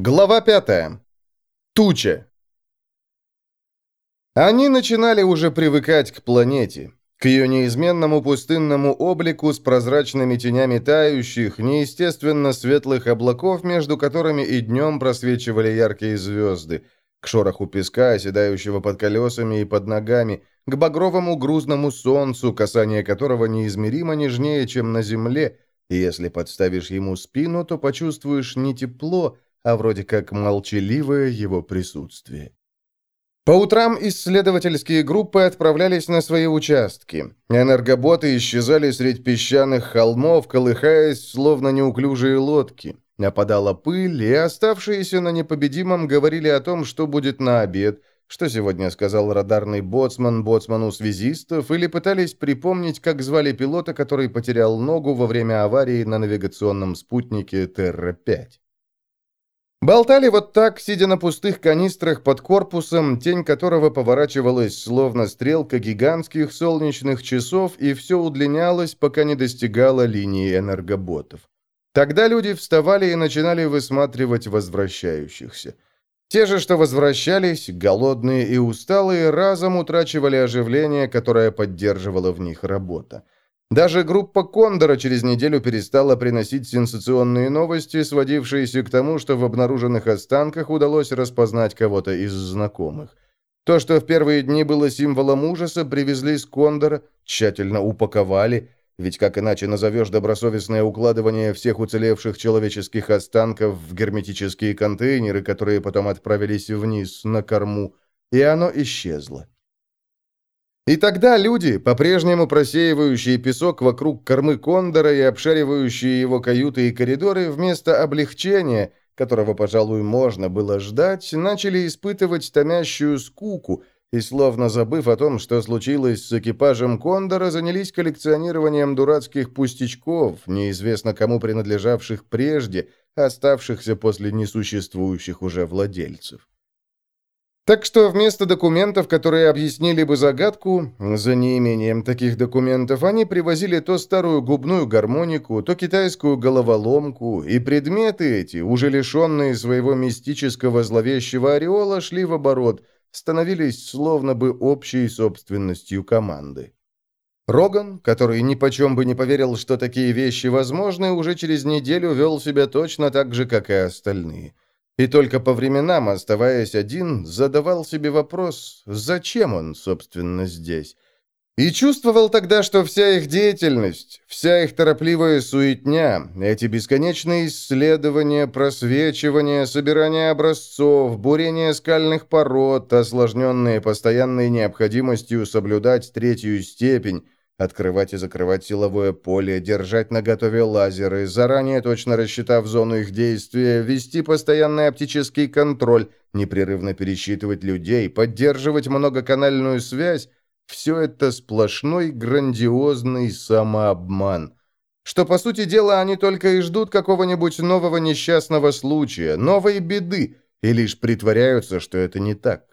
Глава пятая. Туча. Они начинали уже привыкать к планете, к ее неизменному пустынному облику с прозрачными тенями тающих, неестественно светлых облаков, между которыми и днем просвечивали яркие звезды, к шороху песка, оседающего под колесами и под ногами, к багровому грузному солнцу, касание которого неизмеримо нежнее, чем на земле, и если подставишь ему спину, то почувствуешь не тепло, а вроде как молчаливое его присутствие. По утрам исследовательские группы отправлялись на свои участки. Энергоботы исчезали среди песчаных холмов, колыхаясь, словно неуклюжие лодки. Опадала пыль, и оставшиеся на непобедимом говорили о том, что будет на обед, что сегодня сказал радарный боцман боцману связистов, или пытались припомнить, как звали пилота, который потерял ногу во время аварии на навигационном спутнике Терра-5. Болтали вот так, сидя на пустых канистрах под корпусом, тень которого поворачивалась, словно стрелка гигантских солнечных часов, и все удлинялось, пока не достигало линии энергоботов. Тогда люди вставали и начинали высматривать возвращающихся. Те же, что возвращались, голодные и усталые, разом утрачивали оживление, которое поддерживала в них работа. Даже группа Кондора через неделю перестала приносить сенсационные новости, сводившиеся к тому, что в обнаруженных останках удалось распознать кого-то из знакомых. То, что в первые дни было символом ужаса, привезли с Кондора, тщательно упаковали, ведь как иначе назовешь добросовестное укладывание всех уцелевших человеческих останков в герметические контейнеры, которые потом отправились вниз на корму, и оно исчезло. И тогда люди, по-прежнему просеивающие песок вокруг кормы Кондора и обшаривающие его каюты и коридоры, вместо облегчения, которого, пожалуй, можно было ждать, начали испытывать томящую скуку и, словно забыв о том, что случилось с экипажем Кондора, занялись коллекционированием дурацких пустячков, неизвестно кому принадлежавших прежде, оставшихся после несуществующих уже владельцев. Так что вместо документов, которые объяснили бы загадку, за неимением таких документов, они привозили то старую губную гармонику, то китайскую головоломку, и предметы эти, уже лишенные своего мистического зловещего ореола, шли в оборот, становились словно бы общей собственностью команды. Роган, который ни почем бы не поверил, что такие вещи возможны, уже через неделю вел себя точно так же, как и остальные – и только по временам, оставаясь один, задавал себе вопрос, зачем он, собственно, здесь. И чувствовал тогда, что вся их деятельность, вся их торопливая суетня, эти бесконечные исследования, просвечивания, собирание образцов, бурение скальных пород, осложненные постоянной необходимостью соблюдать третью степень, Открывать и закрывать силовое поле, держать наготове лазеры, заранее точно рассчитав зону их действия, вести постоянный оптический контроль, непрерывно пересчитывать людей, поддерживать многоканальную связь – все это сплошной грандиозный самообман. Что, по сути дела, они только и ждут какого-нибудь нового несчастного случая, новой беды, и лишь притворяются, что это не так.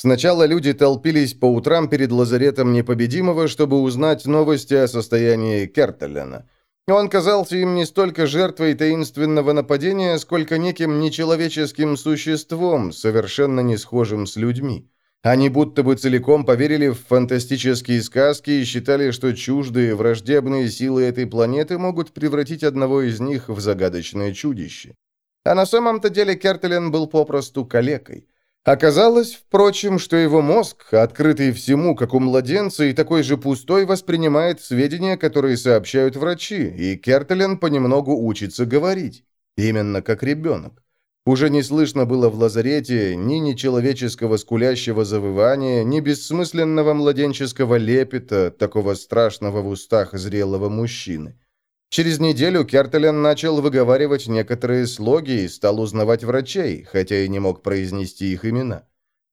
Сначала люди толпились по утрам перед лазаретом Непобедимого, чтобы узнать новости о состоянии Кертелена. Он казался им не столько жертвой таинственного нападения, сколько неким нечеловеческим существом, совершенно не схожим с людьми. Они будто бы целиком поверили в фантастические сказки и считали, что чуждые, враждебные силы этой планеты могут превратить одного из них в загадочное чудище. А на самом-то деле Кертелен был попросту калекой. Оказалось, впрочем, что его мозг, открытый всему, как у младенца, и такой же пустой, воспринимает сведения, которые сообщают врачи, и Кертелен понемногу учится говорить. Именно как ребенок. Уже не слышно было в лазарете ни нечеловеческого скулящего завывания, ни бессмысленного младенческого лепета, такого страшного в устах зрелого мужчины. Через неделю Кертелен начал выговаривать некоторые слоги и стал узнавать врачей, хотя и не мог произнести их имена.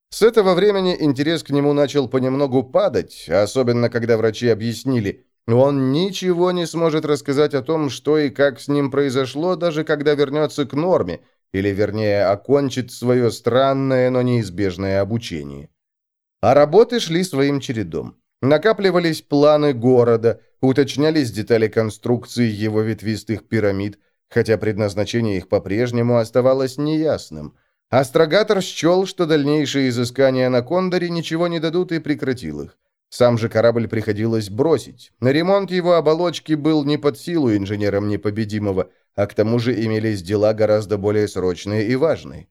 С этого времени интерес к нему начал понемногу падать, особенно когда врачи объяснили, он ничего не сможет рассказать о том, что и как с ним произошло, даже когда вернется к норме, или, вернее, окончит свое странное, но неизбежное обучение. А работы шли своим чередом. Накапливались планы города, уточнялись детали конструкции его ветвистых пирамид, хотя предназначение их по-прежнему оставалось неясным. Астрогатор счел, что дальнейшие изыскания на Кондоре ничего не дадут и прекратил их. Сам же корабль приходилось бросить. На ремонт его оболочки был не под силу инженерам непобедимого, а к тому же имелись дела гораздо более срочные и важные.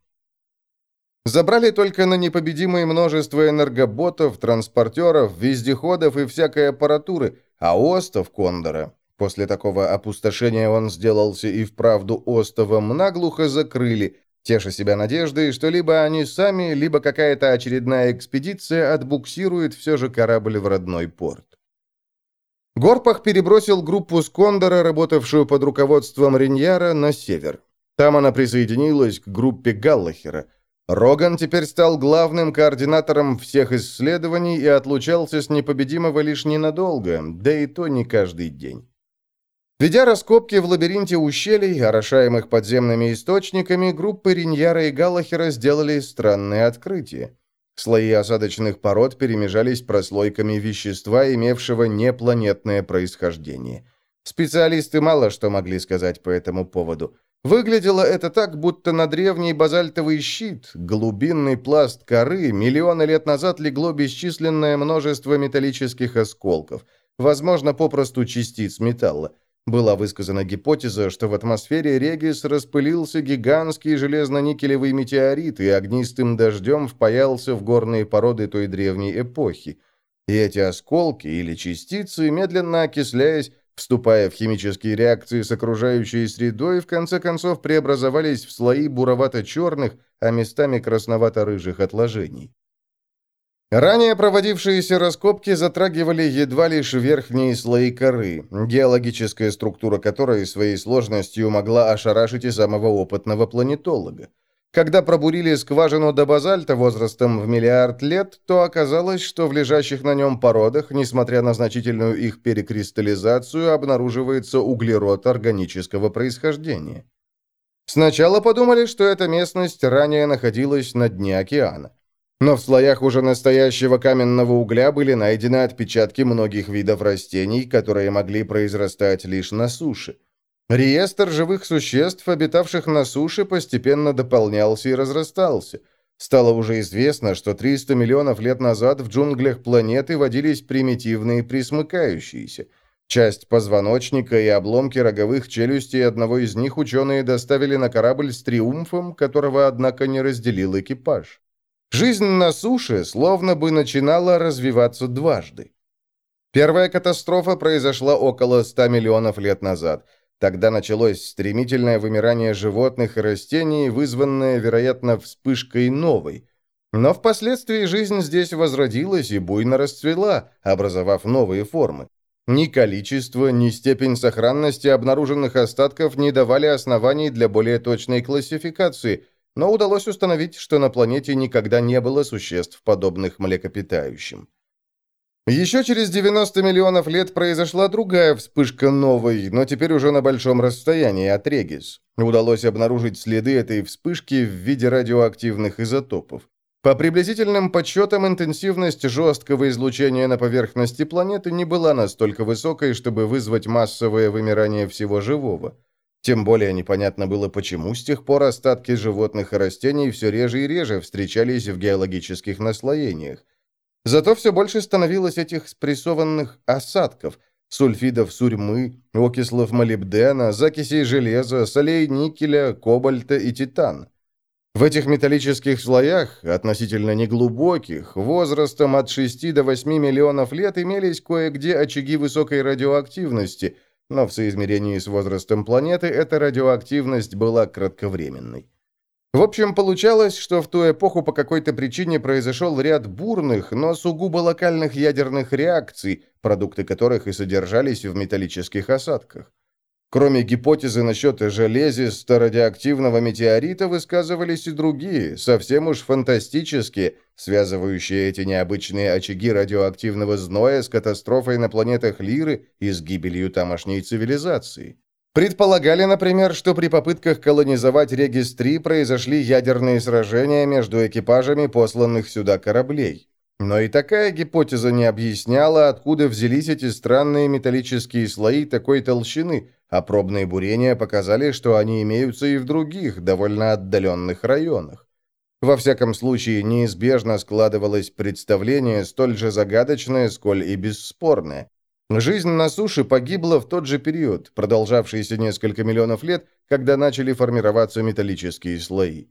Забрали только на непобедимое множество энергоботов, транспортеров, вездеходов и всякой аппаратуры, а остов Кондора. После такого опустошения он сделался и вправду остовом, наглухо закрыли, теша себя надеждой, что либо они сами, либо какая-то очередная экспедиция отбуксирует все же корабль в родной порт. Горпах перебросил группу с Кондора, работавшую под руководством Риньяра, на север. Там она присоединилась к группе Галлахера. Роган теперь стал главным координатором всех исследований и отлучался с непобедимого лишь ненадолго, да и то не каждый день. Ведя раскопки в лабиринте ущелий, орошаемых подземными источниками, группы Риньяра и Галлахера сделали странное открытие. Слои осадочных пород перемежались прослойками вещества, имевшего непланетное происхождение. Специалисты мало что могли сказать по этому поводу. Выглядело это так, будто на древний базальтовый щит, глубинный пласт коры, миллионы лет назад легло бесчисленное множество металлических осколков, возможно, попросту частиц металла. Была высказана гипотеза, что в атмосфере Регис распылился гигантский железно-никелевый метеорит и огнистым дождем впаялся в горные породы той древней эпохи. И эти осколки или частицы, медленно окисляясь, вступая в химические реакции с окружающей средой, в конце концов преобразовались в слои буровато-черных, а местами красновато-рыжих отложений. Ранее проводившиеся раскопки затрагивали едва лишь верхние слои коры, геологическая структура которой своей сложностью могла ошарашить и самого опытного планетолога. Когда пробурили скважину до базальта возрастом в миллиард лет, то оказалось, что в лежащих на нем породах, несмотря на значительную их перекристаллизацию, обнаруживается углерод органического происхождения. Сначала подумали, что эта местность ранее находилась на дне океана. Но в слоях уже настоящего каменного угля были найдены отпечатки многих видов растений, которые могли произрастать лишь на суше. Реестр живых существ, обитавших на суше, постепенно дополнялся и разрастался. Стало уже известно, что 300 миллионов лет назад в джунглях планеты водились примитивные присмыкающиеся. Часть позвоночника и обломки роговых челюстей одного из них ученые доставили на корабль с триумфом, которого, однако, не разделил экипаж. Жизнь на суше словно бы начинала развиваться дважды. Первая катастрофа произошла около 100 миллионов лет назад. Тогда началось стремительное вымирание животных и растений, вызванное, вероятно, вспышкой новой. Но впоследствии жизнь здесь возродилась и буйно расцвела, образовав новые формы. Ни количество, ни степень сохранности обнаруженных остатков не давали оснований для более точной классификации – но удалось установить, что на планете никогда не было существ, подобных млекопитающим. Еще через 90 миллионов лет произошла другая вспышка новой, но теперь уже на большом расстоянии от Регис. Удалось обнаружить следы этой вспышки в виде радиоактивных изотопов. По приблизительным подсчетам, интенсивность жесткого излучения на поверхности планеты не была настолько высокой, чтобы вызвать массовое вымирание всего живого. Тем более непонятно было, почему с тех пор остатки животных и растений все реже и реже встречались в геологических наслоениях. Зато все больше становилось этих спрессованных осадков, сульфидов сурьмы, окислов молибдена, закисей железа, солей никеля, кобальта и титана. В этих металлических слоях, относительно неглубоких, возрастом от 6 до 8 миллионов лет имелись кое-где очаги высокой радиоактивности – но в соизмерении с возрастом планеты эта радиоактивность была кратковременной. В общем, получалось, что в ту эпоху по какой-то причине произошел ряд бурных, но сугубо локальных ядерных реакций, продукты которых и содержались в металлических осадках. Кроме гипотезы насчет железиста радиоактивного метеорита высказывались и другие, совсем уж фантастические, связывающие эти необычные очаги радиоактивного зноя с катастрофой на планетах Лиры и с гибелью тамошней цивилизации. Предполагали, например, что при попытках колонизовать Регис-3 произошли ядерные сражения между экипажами посланных сюда кораблей. Но и такая гипотеза не объясняла, откуда взялись эти странные металлические слои такой толщины, а пробные бурения показали, что они имеются и в других, довольно отдаленных районах. Во всяком случае, неизбежно складывалось представление столь же загадочное, сколь и бесспорное. Жизнь на суше погибла в тот же период, продолжавшийся несколько миллионов лет, когда начали формироваться металлические слои.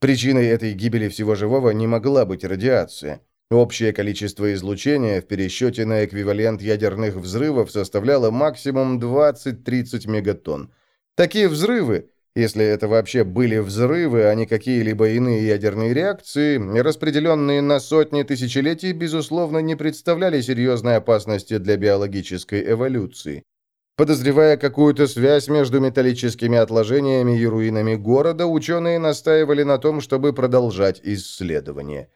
Причиной этой гибели всего живого не могла быть радиация. Общее количество излучения в пересчете на эквивалент ядерных взрывов составляло максимум 20-30 мегатонн. Такие взрывы, если это вообще были взрывы, а не какие-либо иные ядерные реакции, распределенные на сотни тысячелетий, безусловно, не представляли серьезной опасности для биологической эволюции. Подозревая какую-то связь между металлическими отложениями и руинами города, ученые настаивали на том, чтобы продолжать исследования.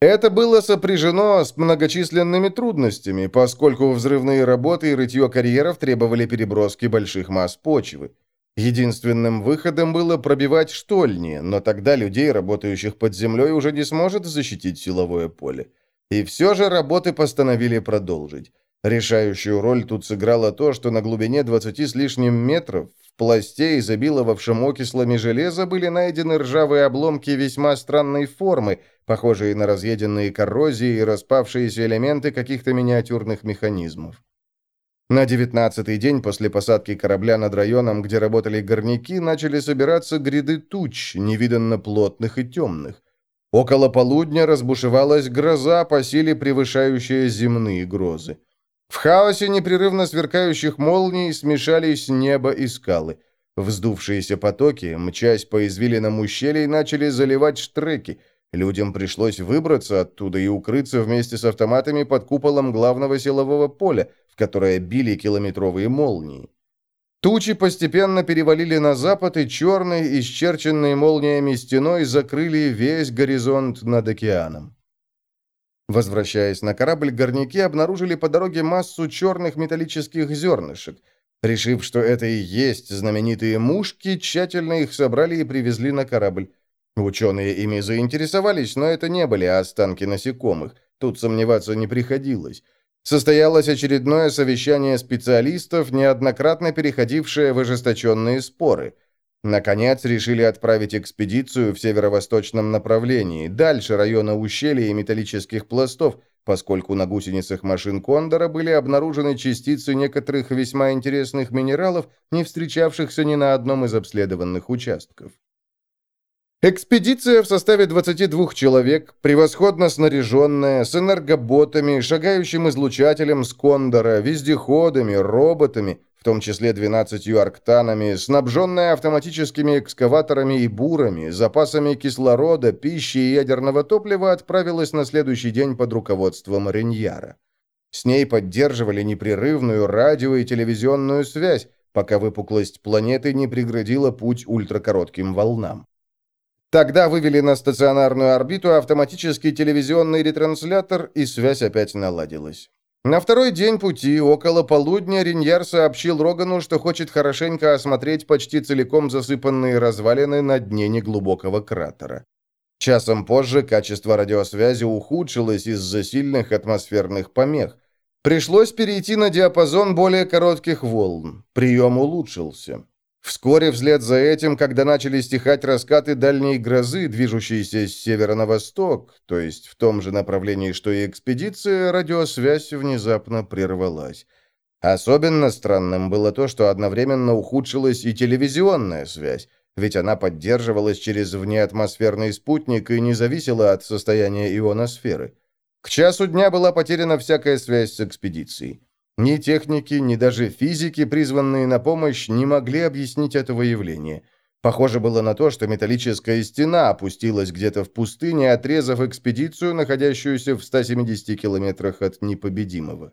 Это было сопряжено с многочисленными трудностями, поскольку взрывные работы и рытье карьеров требовали переброски больших масс почвы. Единственным выходом было пробивать штольни, но тогда людей, работающих под землей, уже не сможет защитить силовое поле. И все же работы постановили продолжить. Решающую роль тут сыграло то, что на глубине 20 с лишним метров в пласте, изобиловавшем окислами железа, были найдены ржавые обломки весьма странной формы, похожие на разъеденные коррозии и распавшиеся элементы каких-то миниатюрных механизмов. На девятнадцатый день после посадки корабля над районом, где работали горняки, начали собираться гряды туч, невиданно плотных и темных. Около полудня разбушевалась гроза, по силе превышающая земные грозы. В хаосе непрерывно сверкающих молний смешались небо и скалы. Вздувшиеся потоки, мчась по извилинам ущелий, начали заливать штреки. Людям пришлось выбраться оттуда и укрыться вместе с автоматами под куполом главного силового поля, в которое били километровые молнии. Тучи постепенно перевалили на запад, и черной, исчерченной молниями стеной закрыли весь горизонт над океаном. Возвращаясь на корабль, горняки обнаружили по дороге массу черных металлических зернышек. Решив, что это и есть знаменитые мушки, тщательно их собрали и привезли на корабль. Ученые ими заинтересовались, но это не были останки насекомых. Тут сомневаться не приходилось. Состоялось очередное совещание специалистов, неоднократно переходившее в ожесточенные споры – Наконец, решили отправить экспедицию в северо-восточном направлении, дальше района ущелья и металлических пластов, поскольку на гусеницах машин Кондора были обнаружены частицы некоторых весьма интересных минералов, не встречавшихся ни на одном из обследованных участков. Экспедиция в составе 22 человек, превосходно снаряженная, с энергоботами, шагающим излучателем с Кондора, вездеходами, роботами, в том числе 12 арктанами, снабженная автоматическими экскаваторами и бурами, запасами кислорода, пищи и ядерного топлива, отправилась на следующий день под руководством Реньяра. С ней поддерживали непрерывную радио и телевизионную связь, пока выпуклость планеты не преградила путь ультракоротким волнам. Тогда вывели на стационарную орбиту автоматический телевизионный ретранслятор, и связь опять наладилась. На второй день пути, около полудня, Риньяр сообщил Рогану, что хочет хорошенько осмотреть почти целиком засыпанные развалины на дне неглубокого кратера. Часом позже качество радиосвязи ухудшилось из-за сильных атмосферных помех. Пришлось перейти на диапазон более коротких волн. Прием улучшился. Вскоре вслед за этим, когда начали стихать раскаты дальней грозы, движущиеся с севера на восток, то есть в том же направлении, что и экспедиция, радиосвязь внезапно прервалась. Особенно странным было то, что одновременно ухудшилась и телевизионная связь, ведь она поддерживалась через внеатмосферный спутник и не зависела от состояния ионосферы. К часу дня была потеряна всякая связь с экспедицией. Ни техники, ни даже физики, призванные на помощь, не могли объяснить этого явления. Похоже было на то, что металлическая стена опустилась где-то в пустыне, отрезав экспедицию, находящуюся в 170 километрах от непобедимого.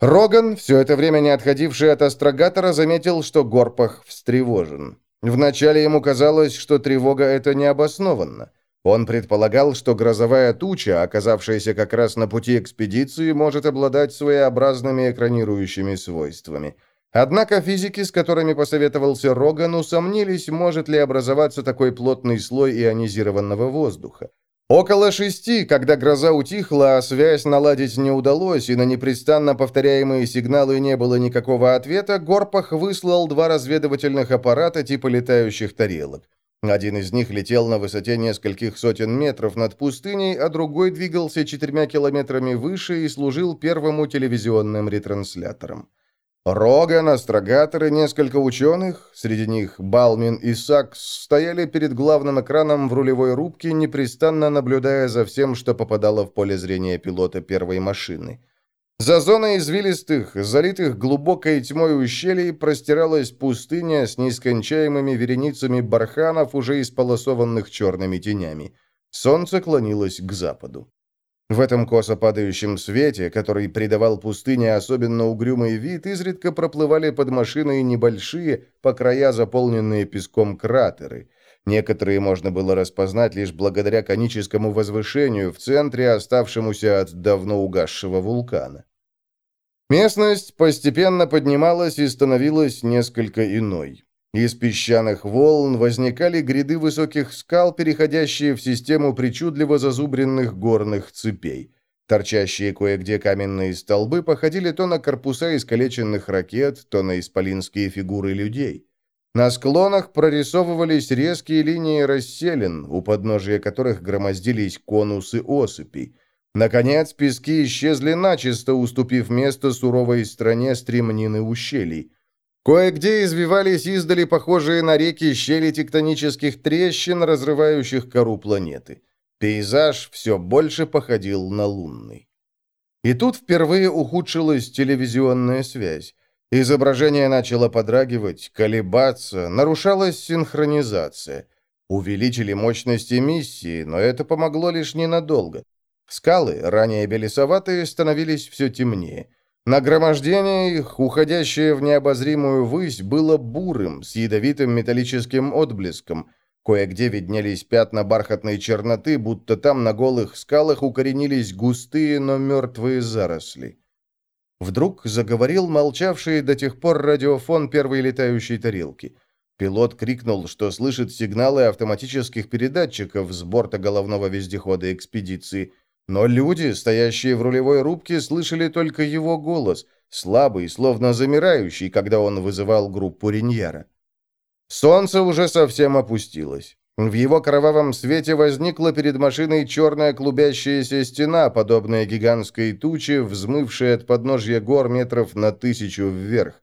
Роган, все это время не отходивший от астрогатора, заметил, что Горпах встревожен. Вначале ему казалось, что тревога эта необоснованна. Он предполагал, что грозовая туча, оказавшаяся как раз на пути экспедиции, может обладать своеобразными экранирующими свойствами. Однако физики, с которыми посоветовался Роган, усомнились, может ли образоваться такой плотный слой ионизированного воздуха. Около шести, когда гроза утихла, а связь наладить не удалось, и на непрестанно повторяемые сигналы не было никакого ответа, Горпах выслал два разведывательных аппарата типа летающих тарелок. Один из них летел на высоте нескольких сотен метров над пустыней, а другой двигался четырьмя километрами выше и служил первому телевизионным ретранслятором. Роган, астрогатор и несколько ученых, среди них Балмин и Сакс, стояли перед главным экраном в рулевой рубке, непрестанно наблюдая за всем, что попадало в поле зрения пилота первой машины. За зоной извилистых, залитых глубокой тьмой ущелий простиралась пустыня с нескончаемыми вереницами барханов, уже исполосованных черными тенями. Солнце клонилось к западу. В этом косо падающем свете, который придавал пустыне особенно угрюмый вид, изредка проплывали под машиной небольшие, по края заполненные песком кратеры. Некоторые можно было распознать лишь благодаря коническому возвышению в центре, оставшемуся от давно угасшего вулкана. Местность постепенно поднималась и становилась несколько иной. Из песчаных волн возникали гряды высоких скал, переходящие в систему причудливо зазубренных горных цепей. Торчащие кое-где каменные столбы походили то на корпуса искалеченных ракет, то на исполинские фигуры людей. На склонах прорисовывались резкие линии расселен, у подножия которых громоздились конусы осыпей. Наконец, пески исчезли начисто, уступив место суровой стране стремнины ущелий. Кое-где извивались издали похожие на реки щели тектонических трещин, разрывающих кору планеты. Пейзаж все больше походил на лунный. И тут впервые ухудшилась телевизионная связь. Изображение начало подрагивать, колебаться, нарушалась синхронизация. Увеличили мощность эмиссии, но это помогло лишь ненадолго. Скалы, ранее белесоватые, становились все темнее. Нагромождение их, уходящее в необозримую высь, было бурым, с ядовитым металлическим отблеском. Кое-где виднелись пятна бархатной черноты, будто там на голых скалах укоренились густые, но мертвые заросли. Вдруг заговорил молчавший до тех пор радиофон первой летающей тарелки. Пилот крикнул, что слышит сигналы автоматических передатчиков с борта головного вездехода экспедиции – но люди, стоящие в рулевой рубке, слышали только его голос, слабый, словно замирающий, когда он вызывал группу Риньяра. Солнце уже совсем опустилось. В его кровавом свете возникла перед машиной черная клубящаяся стена, подобная гигантской туче, взмывшая от подножья гор метров на тысячу вверх.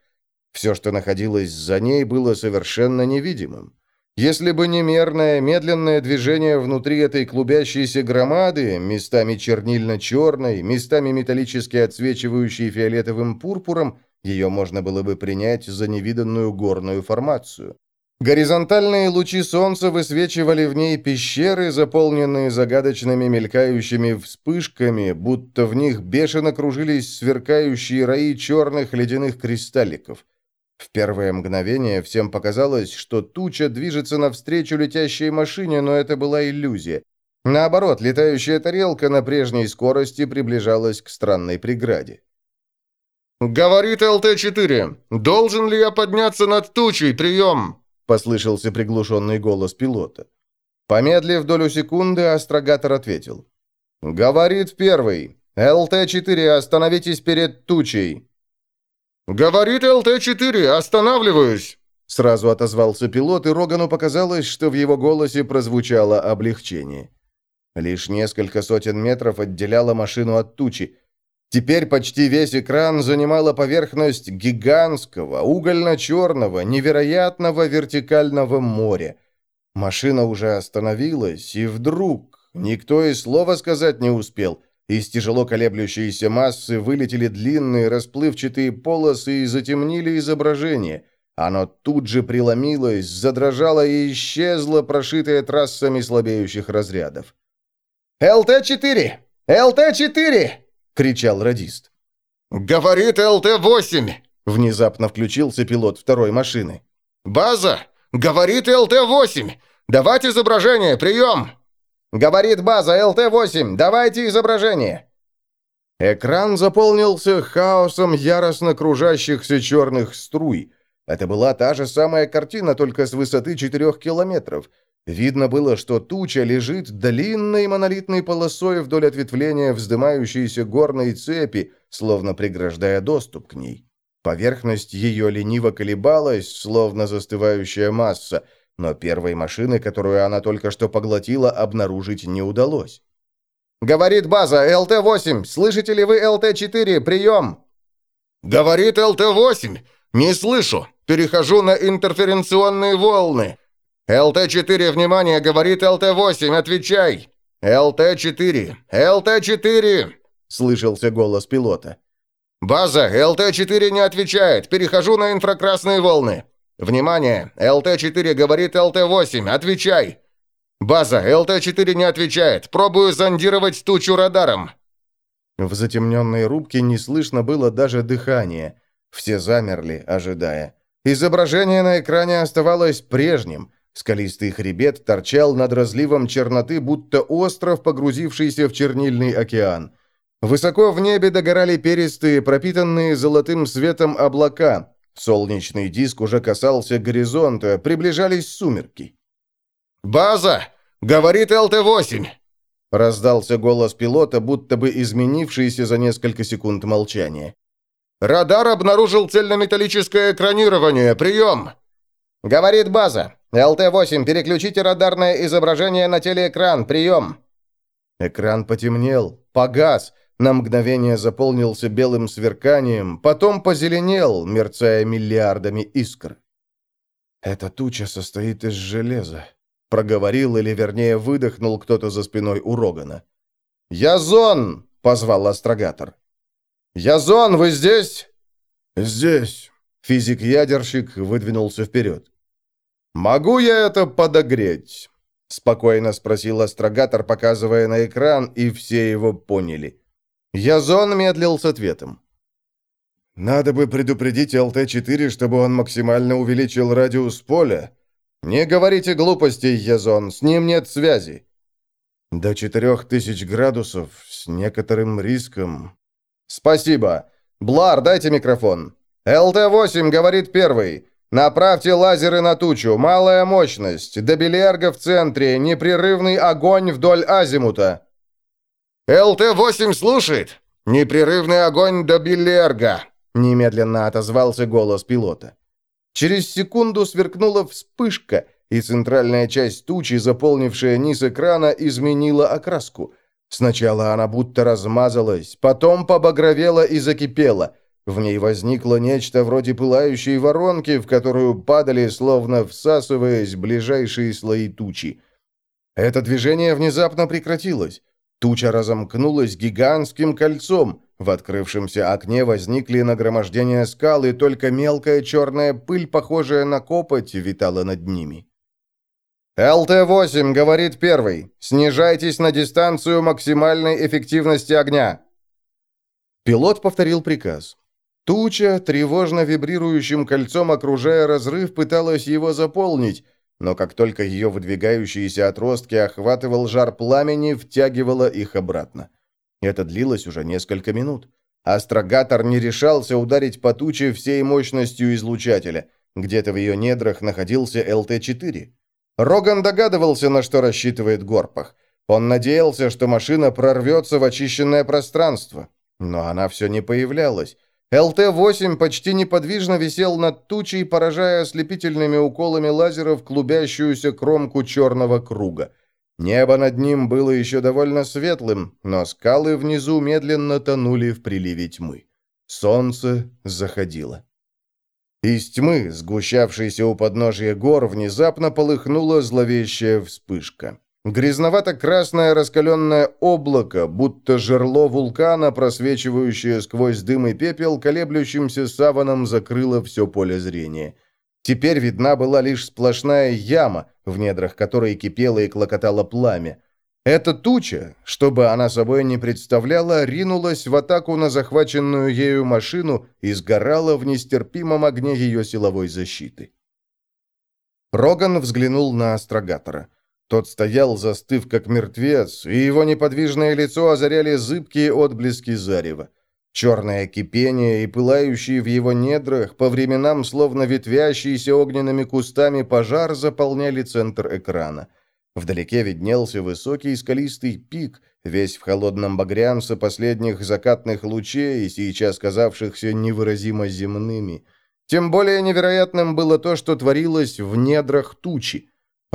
Все, что находилось за ней, было совершенно невидимым. Если бы не мерное, медленное движение внутри этой клубящейся громады, местами чернильно-черной, местами металлически отсвечивающей фиолетовым пурпуром, ее можно было бы принять за невиданную горную формацию. Горизонтальные лучи солнца высвечивали в ней пещеры, заполненные загадочными мелькающими вспышками, будто в них бешено кружились сверкающие раи черных ледяных кристалликов. В первое мгновение всем показалось, что туча движется навстречу летящей машине, но это была иллюзия. Наоборот, летающая тарелка на прежней скорости приближалась к странной преграде. «Говорит ЛТ-4, должен ли я подняться над тучей? Прием!» — послышался приглушенный голос пилота. Помедлив долю секунды, астрогатор ответил. «Говорит первый. ЛТ-4, остановитесь перед тучей. «Говорит ЛТ-4, останавливаюсь!» Сразу отозвался пилот, и Рогану показалось, что в его голосе прозвучало облегчение. Лишь несколько сотен метров отделяло машину от тучи. Теперь почти весь экран занимала поверхность гигантского, угольно-черного, невероятного вертикального моря. Машина уже остановилась, и вдруг, никто и слова сказать не успел, из тяжело колеблющейся массы вылетели длинные расплывчатые полосы и затемнили изображение. Оно тут же преломилось, задрожало и исчезло, прошитое трассами слабеющих разрядов. «ЛТ-4! ЛТ-4!» — кричал радист. «Говорит ЛТ-8!» — внезапно включился пилот второй машины. «База! Говорит ЛТ-8! Давать изображение! Прием!» «Говорит база ЛТ-8, давайте изображение!» Экран заполнился хаосом яростно кружащихся черных струй. Это была та же самая картина, только с высоты четырех километров. Видно было, что туча лежит длинной монолитной полосой вдоль ответвления вздымающейся горной цепи, словно преграждая доступ к ней. Поверхность ее лениво колебалась, словно застывающая масса, но первой машины, которую она только что поглотила, обнаружить не удалось. «Говорит база, ЛТ-8! Слышите ли вы ЛТ-4? Прием!» «Говорит ЛТ-8! Не слышу! Перехожу на интерференционные волны! ЛТ-4, внимание! Говорит ЛТ-8! Отвечай! ЛТ-4! ЛТ-4!» — слышался голос пилота. «База, ЛТ-4 не отвечает! Перехожу на инфракрасные волны! Внимание! ЛТ-4 говорит ЛТ-8! Отвечай!» «База, ЛТ-4 не отвечает! Пробую зондировать тучу радаром!» В затемненной рубке не слышно было даже дыхания. Все замерли, ожидая. Изображение на экране оставалось прежним. Скалистый хребет торчал над разливом черноты, будто остров, погрузившийся в чернильный океан. Высоко в небе догорали перистые, пропитанные золотым светом облака. Солнечный диск уже касался горизонта, приближались сумерки. «База! Говорит ЛТ-8!» Раздался голос пилота, будто бы изменившийся за несколько секунд молчания. «Радар обнаружил цельнометаллическое экранирование. Прием!» «Говорит база. ЛТ-8, переключите радарное изображение на телеэкран. Прием!» Экран потемнел, погас, на мгновение заполнился белым сверканием, потом позеленел, мерцая миллиардами искр. «Эта туча состоит из железа», — проговорил, или вернее выдохнул кто-то за спиной у Рогана. «Язон!» — позвал астрогатор. «Язон, вы здесь?» «Здесь». Физик-ядерщик выдвинулся вперед. «Могу я это подогреть?» — спокойно спросил астрогатор, показывая на экран, и все его поняли. Язон медлил с ответом. «Надо бы предупредить ЛТ-4, чтобы он максимально увеличил радиус поля». «Не говорите глупостей, Язон, с ним нет связи». «До четырех тысяч градусов, с некоторым риском». «Спасибо. Блар, дайте микрофон. ЛТ-8 говорит первый. Направьте лазеры на тучу. Малая мощность. До Белерга в центре. Непрерывный огонь вдоль азимута». «ЛТ-8 слушает. Непрерывный огонь до Белерга», — немедленно отозвался голос пилота. Через секунду сверкнула вспышка, и центральная часть тучи, заполнившая низ экрана, изменила окраску — Сначала она будто размазалась, потом побагровела и закипела. В ней возникло нечто вроде пылающей воронки, в которую падали, словно всасываясь, ближайшие слои тучи. Это движение внезапно прекратилось. Туча разомкнулась гигантским кольцом. В открывшемся окне возникли нагромождения скал, и только мелкая черная пыль, похожая на копоть, витала над ними. «ЛТ-8, — говорит первый, — снижайтесь на дистанцию максимальной эффективности огня». Пилот повторил приказ. Туча, тревожно вибрирующим кольцом окружая разрыв, пыталась его заполнить, но как только ее выдвигающиеся отростки охватывал жар пламени, втягивала их обратно. Это длилось уже несколько минут. Астрогатор не решался ударить по туче всей мощностью излучателя. Где-то в ее недрах находился ЛТ-4. Роган догадывался, на что рассчитывает Горпах. Он надеялся, что машина прорвется в очищенное пространство. Но она все не появлялась. ЛТ-8 почти неподвижно висел над тучей, поражая ослепительными уколами лазеров клубящуюся кромку черного круга. Небо над ним было еще довольно светлым, но скалы внизу медленно тонули в приливе тьмы. Солнце заходило. Из тьмы, сгущавшейся у подножия гор, внезапно полыхнула зловещая вспышка. Грязновато-красное раскаленное облако, будто жерло вулкана, просвечивающее сквозь дым и пепел, колеблющимся саваном закрыло все поле зрения. Теперь видна была лишь сплошная яма, в недрах которой кипело и клокотало пламя. Эта туча, что бы она собой не представляла, ринулась в атаку на захваченную ею машину и сгорала в нестерпимом огне ее силовой защиты. Роган взглянул на астрогатора. Тот стоял, застыв как мертвец, и его неподвижное лицо озаряли зыбкие отблески зарева. Черное кипение и пылающий в его недрах, по временам словно ветвящиеся огненными кустами пожар заполняли центр экрана. Вдалеке виднелся высокий скалистый пик, весь в холодном багрянце последних закатных лучей, сейчас казавшихся невыразимо земными. Тем более невероятным было то, что творилось в недрах тучи.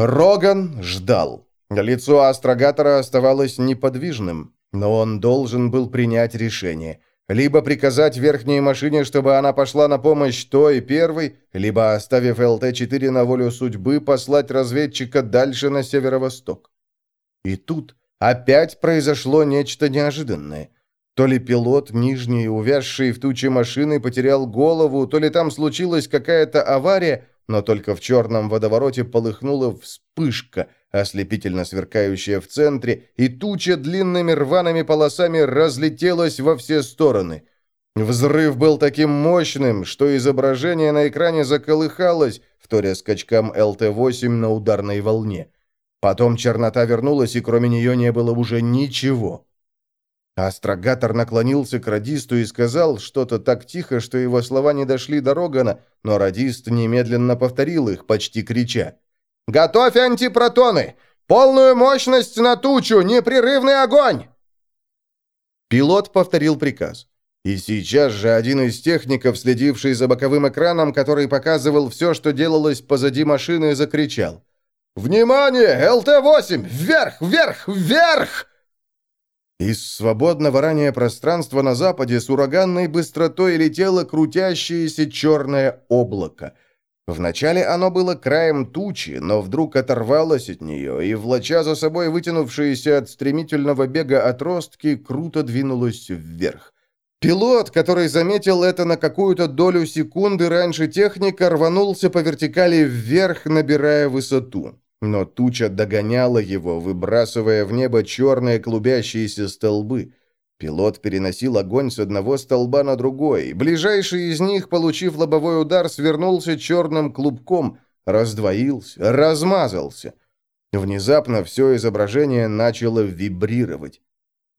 Роган ждал. Лицо астрогатора оставалось неподвижным, но он должен был принять решение – либо приказать верхней машине, чтобы она пошла на помощь той первой, либо, оставив ЛТ-4 на волю судьбы, послать разведчика дальше на северо-восток. И тут опять произошло нечто неожиданное. То ли пилот, нижний, увязший в туче машины, потерял голову, то ли там случилась какая-то авария, но только в черном водовороте полыхнула вспышка – ослепительно сверкающая в центре, и туча длинными рваными полосами разлетелась во все стороны. Взрыв был таким мощным, что изображение на экране заколыхалось, вторя скачкам ЛТ-8 на ударной волне. Потом чернота вернулась, и кроме нее не было уже ничего. Астрогатор наклонился к радисту и сказал что-то так тихо, что его слова не дошли до Рогана, но радист немедленно повторил их, почти крича. «Готовь антипротоны! Полную мощность на тучу! Непрерывный огонь!» Пилот повторил приказ. И сейчас же один из техников, следивший за боковым экраном, который показывал все, что делалось позади машины, закричал. «Внимание! ЛТ-8! Вверх! Вверх! Вверх!» Из свободного ранее пространства на западе с ураганной быстротой летело крутящееся черное облако – Вначале оно было краем тучи, но вдруг оторвалось от нее, и, влача за собой вытянувшиеся от стремительного бега отростки, круто двинулось вверх. Пилот, который заметил это на какую-то долю секунды раньше техника, рванулся по вертикали вверх, набирая высоту. Но туча догоняла его, выбрасывая в небо черные клубящиеся столбы. Пилот переносил огонь с одного столба на другой. Ближайший из них, получив лобовой удар, свернулся черным клубком, раздвоился, размазался. Внезапно все изображение начало вибрировать.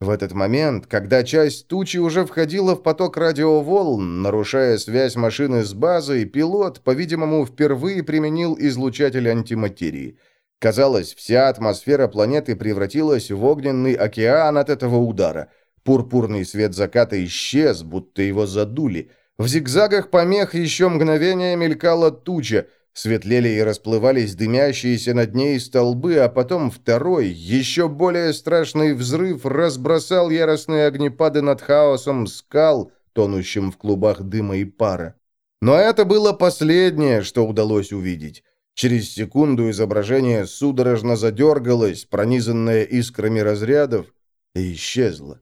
В этот момент, когда часть тучи уже входила в поток радиоволн, нарушая связь машины с базой, пилот, по-видимому, впервые применил излучатель антиматерии. Казалось, вся атмосфера планеты превратилась в огненный океан от этого удара – Пурпурный свет заката исчез, будто его задули. В зигзагах помех еще мгновение мелькала туча, светлели и расплывались дымящиеся над ней столбы, а потом второй, еще более страшный взрыв разбросал яростные огнепады над хаосом скал, тонущим в клубах дыма и пара. Но это было последнее, что удалось увидеть. Через секунду изображение судорожно задергалось, пронизанное искрами разрядов, и исчезло.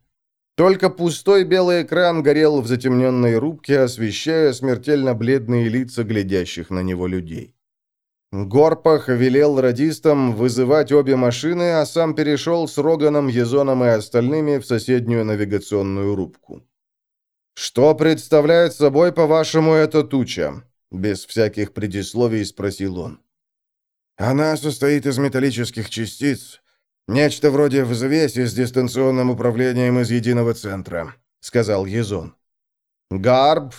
Только пустой белый экран горел в затемненной рубке, освещая смертельно бледные лица глядящих на него людей. Горпах велел радистам вызывать обе машины, а сам перешел с Роганом, Езоном и остальными в соседнюю навигационную рубку. «Что представляет собой, по-вашему, эта туча?» Без всяких предисловий спросил он. «Она состоит из металлических частиц, «Нечто вроде взвеси с дистанционным управлением из единого центра», — сказал Езон. «Гарб?»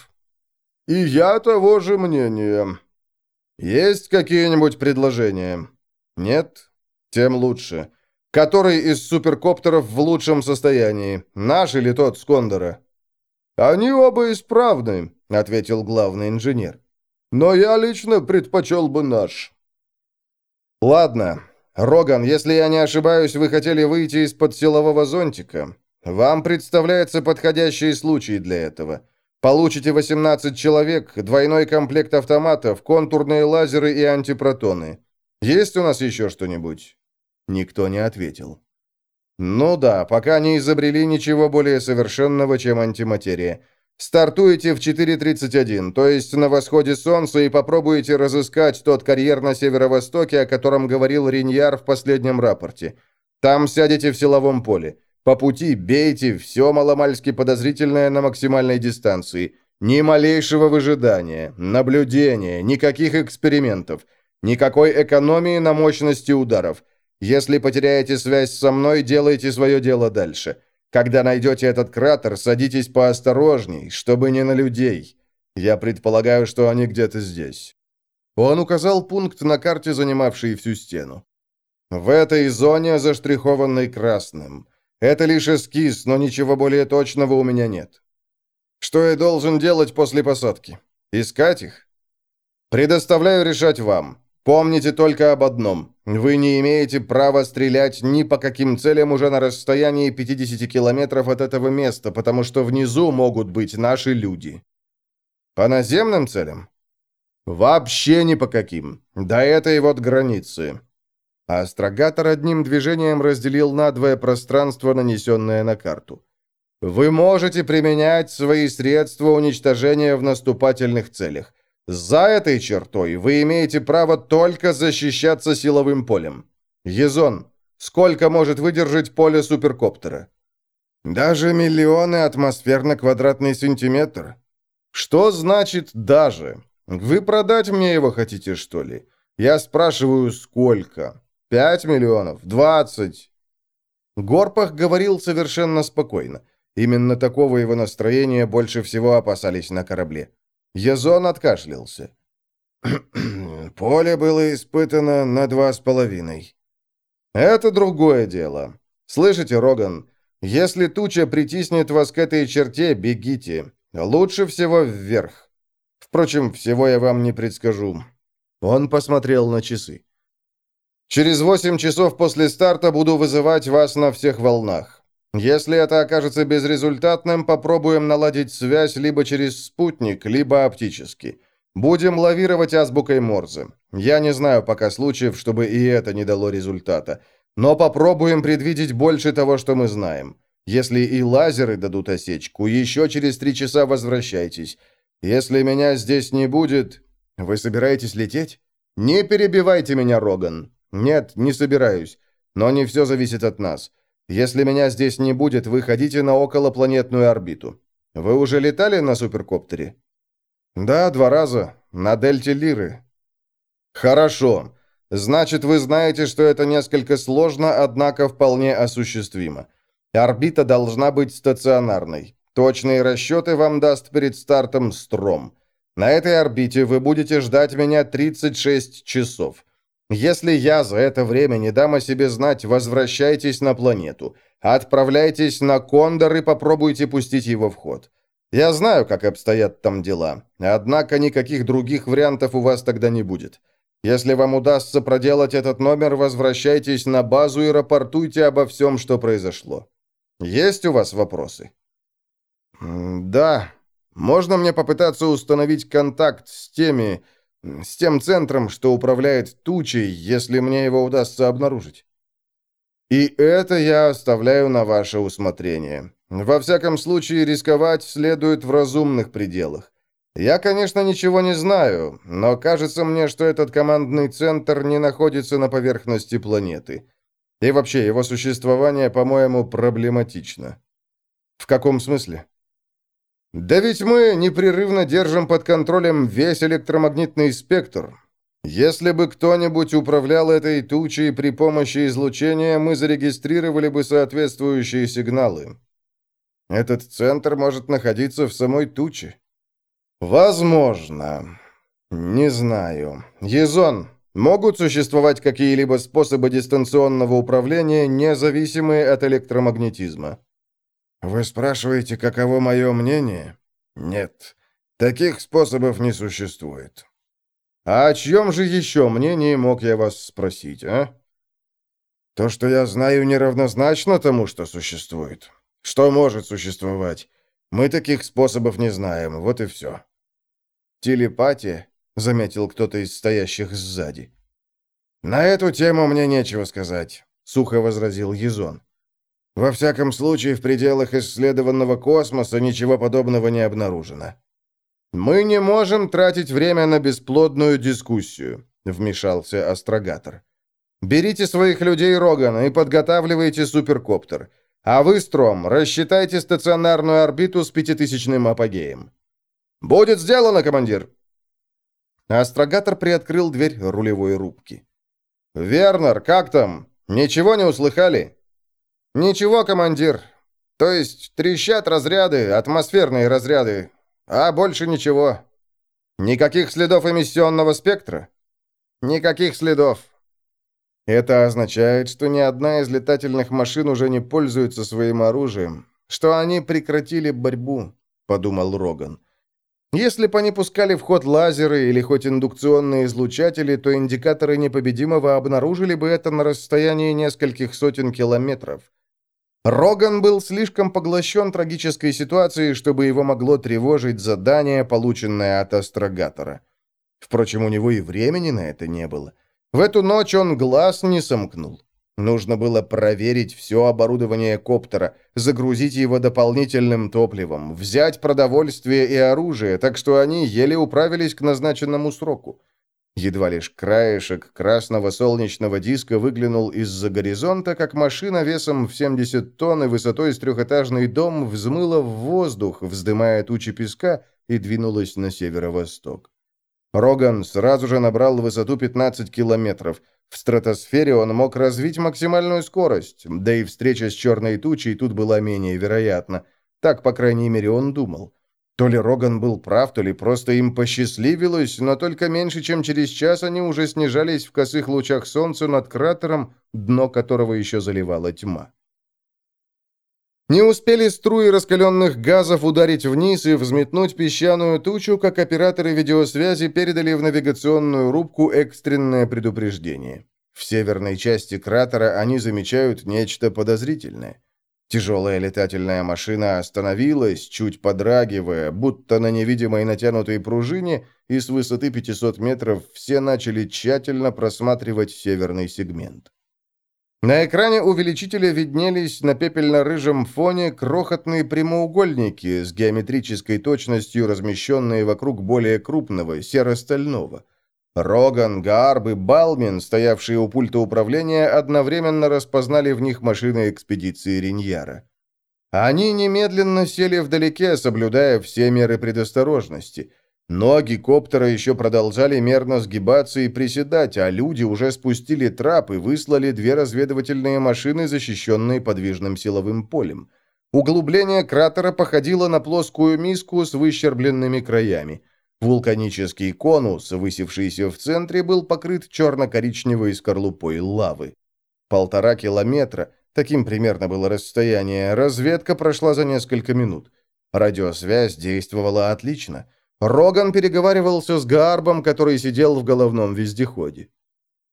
«И я того же мнения. Есть какие-нибудь предложения?» «Нет? Тем лучше. Который из суперкоптеров в лучшем состоянии? Наш или тот с Кондора?» «Они оба исправны», — ответил главный инженер. «Но я лично предпочел бы наш». «Ладно, «Роган, если я не ошибаюсь, вы хотели выйти из-под силового зонтика. Вам представляется подходящий случай для этого. Получите 18 человек, двойной комплект автоматов, контурные лазеры и антипротоны. Есть у нас еще что-нибудь?» Никто не ответил. «Ну да, пока не изобрели ничего более совершенного, чем антиматерия. Стартуете в 4.31, то есть на восходе солнца, и попробуете разыскать тот карьер на северо-востоке, о котором говорил Риньяр в последнем рапорте. Там сядете в силовом поле. По пути бейте все маломальски подозрительное на максимальной дистанции. Ни малейшего выжидания, наблюдения, никаких экспериментов, никакой экономии на мощности ударов. Если потеряете связь со мной, делайте свое дело дальше. Когда найдете этот кратер, садитесь поосторожней, чтобы не на людей. Я предполагаю, что они где-то здесь». Он указал пункт на карте, занимавший всю стену. «В этой зоне, заштрихованной красным. Это лишь эскиз, но ничего более точного у меня нет. Что я должен делать после посадки? Искать их? Предоставляю решать вам. Помните только об одном. Вы не имеете права стрелять ни по каким целям уже на расстоянии 50 километров от этого места, потому что внизу могут быть наши люди. По наземным целям? Вообще ни по каким. До этой вот границы. Астрогатор одним движением разделил надвое пространство, нанесенное на карту. Вы можете применять свои средства уничтожения в наступательных целях. За этой чертой вы имеете право только защищаться силовым полем. Езон, сколько может выдержать поле суперкоптера? Даже миллионы атмосфер на квадратный сантиметр. Что значит «даже»? Вы продать мне его хотите, что ли? Я спрашиваю, сколько? Пять миллионов? Двадцать?» Горпах говорил совершенно спокойно. Именно такого его настроения больше всего опасались на корабле. Язон откашлялся. «Поле было испытано на два с половиной». «Это другое дело. Слышите, Роган, если туча притиснет вас к этой черте, бегите. Лучше всего вверх. Впрочем, всего я вам не предскажу». Он посмотрел на часы. «Через восемь часов после старта буду вызывать вас на всех волнах. Если это окажется безрезультатным, попробуем наладить связь либо через спутник, либо оптически. Будем лавировать азбукой Морзе. Я не знаю пока случаев, чтобы и это не дало результата. Но попробуем предвидеть больше того, что мы знаем. Если и лазеры дадут осечку, еще через три часа возвращайтесь. Если меня здесь не будет... Вы собираетесь лететь? Не перебивайте меня, Роган. Нет, не собираюсь. Но не все зависит от нас. Если меня здесь не будет, вы ходите на околопланетную орбиту. Вы уже летали на суперкоптере? Да, два раза. На дельте Лиры. Хорошо. Значит, вы знаете, что это несколько сложно, однако вполне осуществимо. Орбита должна быть стационарной. Точные расчеты вам даст перед стартом Стром. На этой орбите вы будете ждать меня 36 часов. Если я за это время не дам о себе знать, возвращайтесь на планету. Отправляйтесь на Кондор и попробуйте пустить его в ход. Я знаю, как обстоят там дела. Однако никаких других вариантов у вас тогда не будет. Если вам удастся проделать этот номер, возвращайтесь на базу и рапортуйте обо всем, что произошло. Есть у вас вопросы? Да. Можно мне попытаться установить контакт с теми... С тем центром, что управляет тучей, если мне его удастся обнаружить. И это я оставляю на ваше усмотрение. Во всяком случае, рисковать следует в разумных пределах. Я, конечно, ничего не знаю, но кажется мне, что этот командный центр не находится на поверхности планеты. И вообще, его существование, по-моему, проблематично. В каком смысле? Да ведь мы непрерывно держим под контролем весь электромагнитный спектр. Если бы кто-нибудь управлял этой тучей при помощи излучения, мы зарегистрировали бы соответствующие сигналы. Этот центр может находиться в самой туче. Возможно. Не знаю. Езон, могут существовать какие-либо способы дистанционного управления, независимые от электромагнетизма? «Вы спрашиваете, каково мое мнение?» «Нет, таких способов не существует». «А о чьем же еще мнении мог я вас спросить, а?» «То, что я знаю, неравнозначно тому, что существует. Что может существовать? Мы таких способов не знаем, вот и все». «Телепатия?» — заметил кто-то из стоящих сзади. «На эту тему мне нечего сказать», — сухо возразил Езон. Во всяком случае, в пределах исследованного космоса ничего подобного не обнаружено. «Мы не можем тратить время на бесплодную дискуссию», — вмешался астрогатор. «Берите своих людей, Роган, и подготавливайте суперкоптер. А вы, Стром, рассчитайте стационарную орбиту с пятитысячным апогеем». «Будет сделано, командир!» Астрогатор приоткрыл дверь рулевой рубки. «Вернер, как там? Ничего не услыхали?» «Ничего, командир. То есть трещат разряды, атмосферные разряды, а больше ничего. Никаких следов эмиссионного спектра? Никаких следов. Это означает, что ни одна из летательных машин уже не пользуется своим оружием, что они прекратили борьбу, подумал Роган. Если бы они пускали в ход лазеры или хоть индукционные излучатели, то индикаторы непобедимого обнаружили бы это на расстоянии нескольких сотен километров. Роган был слишком поглощен трагической ситуацией, чтобы его могло тревожить задание, полученное от астрогатора. Впрочем, у него и времени на это не было. В эту ночь он глаз не сомкнул. Нужно было проверить все оборудование коптера, загрузить его дополнительным топливом, взять продовольствие и оружие, так что они еле управились к назначенному сроку. Едва лишь краешек красного солнечного диска выглянул из-за горизонта, как машина весом в 70 тонн и высотой с трехэтажный дом взмыла в воздух, вздымая тучи песка, и двинулась на северо-восток. Роган сразу же набрал высоту 15 километров – в стратосфере он мог развить максимальную скорость, да и встреча с черной тучей тут была менее вероятна. Так, по крайней мере, он думал. То ли Роган был прав, то ли просто им посчастливилось, но только меньше, чем через час они уже снижались в косых лучах солнца над кратером, дно которого еще заливала тьма. Не успели струи раскаленных газов ударить вниз и взметнуть песчаную тучу, как операторы видеосвязи передали в навигационную рубку экстренное предупреждение. В северной части кратера они замечают нечто подозрительное. Тяжелая летательная машина остановилась, чуть подрагивая, будто на невидимой натянутой пружине, и с высоты 500 метров все начали тщательно просматривать северный сегмент. На экране увеличителя виднелись на пепельно-рыжем фоне крохотные прямоугольники с геометрической точностью, размещенные вокруг более крупного, серо-стального. Роган, Гарб и Балмин, стоявшие у пульта управления, одновременно распознали в них машины экспедиции Риньяра. Они немедленно сели вдалеке, соблюдая все меры предосторожности – Ноги коптера еще продолжали мерно сгибаться и приседать, а люди уже спустили трап и выслали две разведывательные машины, защищенные подвижным силовым полем. Углубление кратера походило на плоскую миску с выщербленными краями. Вулканический конус, высевшийся в центре, был покрыт черно-коричневой скорлупой лавы. Полтора километра, таким примерно было расстояние, разведка прошла за несколько минут. Радиосвязь действовала отлично – Роган переговаривался с Гарбом, который сидел в головном вездеходе.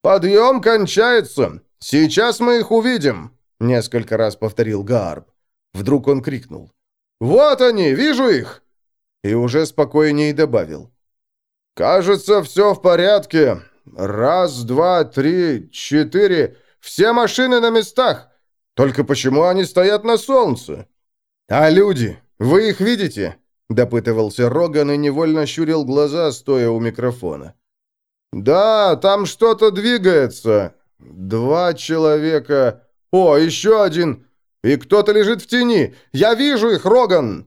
«Подъем кончается! Сейчас мы их увидим!» Несколько раз повторил Гарб. Вдруг он крикнул. «Вот они! Вижу их!» И уже спокойнее добавил. «Кажется, все в порядке. Раз, два, три, четыре. Все машины на местах. Только почему они стоят на солнце? А люди, вы их видите?» Допытывался Роган и невольно щурил глаза, стоя у микрофона. «Да, там что-то двигается. Два человека. О, еще один. И кто-то лежит в тени. Я вижу их, Роган!»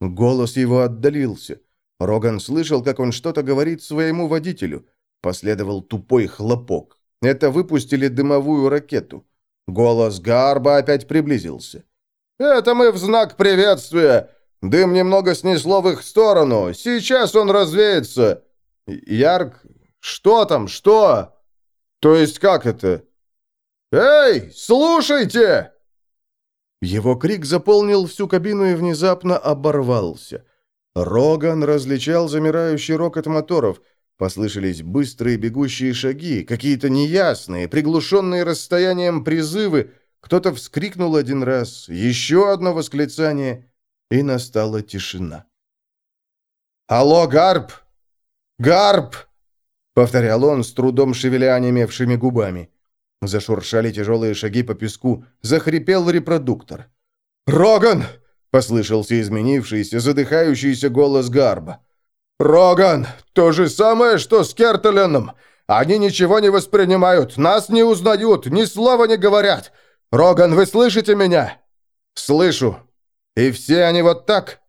Голос его отдалился. Роган слышал, как он что-то говорит своему водителю. Последовал тупой хлопок. Это выпустили дымовую ракету. Голос Гарба опять приблизился. «Это мы в знак приветствия. Дым немного снесло в их сторону. Сейчас он развеется. Ярк... Что там? Что? То есть как это? Эй, слушайте!» Его крик заполнил всю кабину и внезапно оборвался. Роган различал замирающий рокот моторов. Послышались быстрые бегущие шаги, какие-то неясные, приглушенные расстоянием призывы. Кто-то вскрикнул один раз, еще одно восклицание — и настала тишина. «Алло, Гарп! Гарп!» — повторял он, с трудом шевеля онемевшими губами. Зашуршали тяжелые шаги по песку, захрипел репродуктор. «Роган!» — послышался изменившийся, задыхающийся голос Гарба. «Роган! То же самое, что с Кертеленом! Они ничего не воспринимают, нас не узнают, ни слова не говорят! Роган, вы слышите меня?» «Слышу. И все они вот так?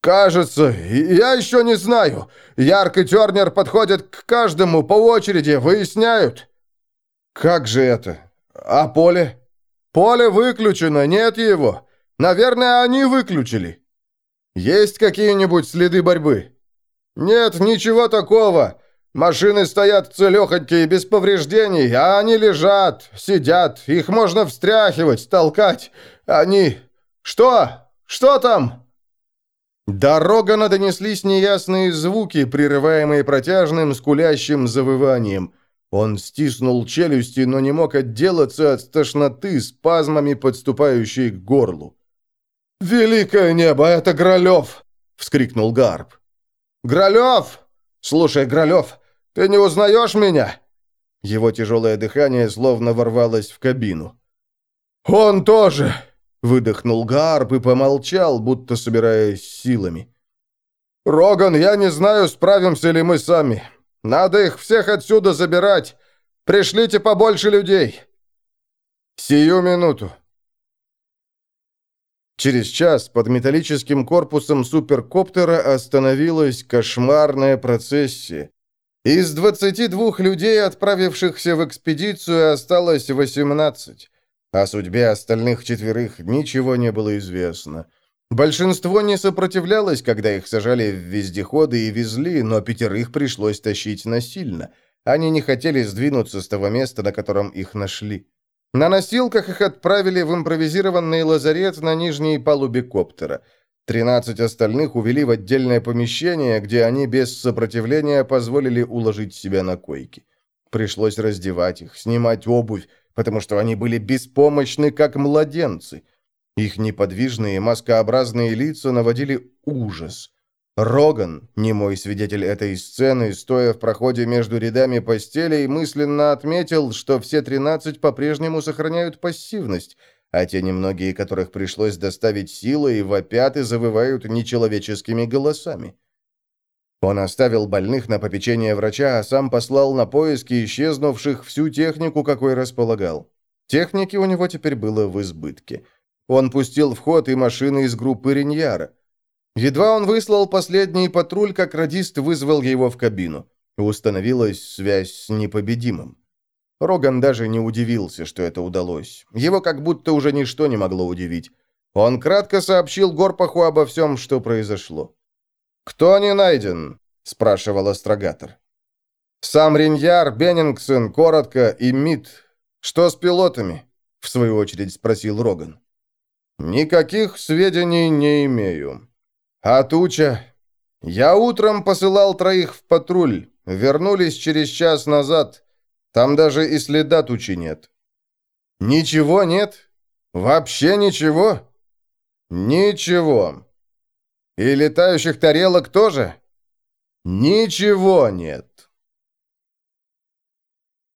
Кажется, я еще не знаю. Ярк и Тернер подходят к каждому по очереди, выясняют. Как же это? А поле? Поле выключено, нет его. Наверное, они выключили. Есть какие-нибудь следы борьбы? Нет, ничего такого. Машины стоят целехонькие, без повреждений, а они лежат, сидят, их можно встряхивать, толкать. Они... Что? Что там?» До Рогана неясные звуки, прерываемые протяжным, скулящим завыванием. Он стиснул челюсти, но не мог отделаться от тошноты, спазмами подступающей к горлу. «Великое небо, это Гролев!» — вскрикнул Гарп. «Гролев! Слушай, Гролев, ты не узнаешь меня?» Его тяжелое дыхание словно ворвалось в кабину. «Он тоже!» Выдохнул Гарп и помолчал, будто собираясь силами. «Роган, я не знаю, справимся ли мы сами. Надо их всех отсюда забирать. Пришлите побольше людей». «Сию минуту». Через час под металлическим корпусом суперкоптера остановилась кошмарная процессия. Из 22 людей, отправившихся в экспедицию, осталось 18. О судьбе остальных четверых ничего не было известно. Большинство не сопротивлялось, когда их сажали в вездеходы и везли, но пятерых пришлось тащить насильно. Они не хотели сдвинуться с того места, на котором их нашли. На носилках их отправили в импровизированный лазарет на нижней палубе коптера. Тринадцать остальных увели в отдельное помещение, где они без сопротивления позволили уложить себя на койки. Пришлось раздевать их, снимать обувь, потому что они были беспомощны, как младенцы. Их неподвижные маскообразные лица наводили ужас. Роган, немой свидетель этой сцены, стоя в проходе между рядами постелей, мысленно отметил, что все тринадцать по-прежнему сохраняют пассивность, а те немногие, которых пришлось доставить силой, вопят и завывают нечеловеческими голосами. Он оставил больных на попечение врача, а сам послал на поиски исчезнувших всю технику, какой располагал. Техники у него теперь было в избытке. Он пустил в ход и машины из группы Риньяра. Едва он выслал последний патруль, как радист вызвал его в кабину. Установилась связь с непобедимым. Роган даже не удивился, что это удалось. Его как будто уже ничто не могло удивить. Он кратко сообщил Горпаху обо всем, что произошло. «Кто не найден?» — спрашивал астрогатор. «Сам Риньяр, Беннингсон, Коротко и Мид. Что с пилотами?» — в свою очередь спросил Роган. «Никаких сведений не имею. А туча? Я утром посылал троих в патруль. Вернулись через час назад. Там даже и следа тучи нет». «Ничего нет? Вообще ничего?» «Ничего. И летающих тарелок тоже? Ничего нет.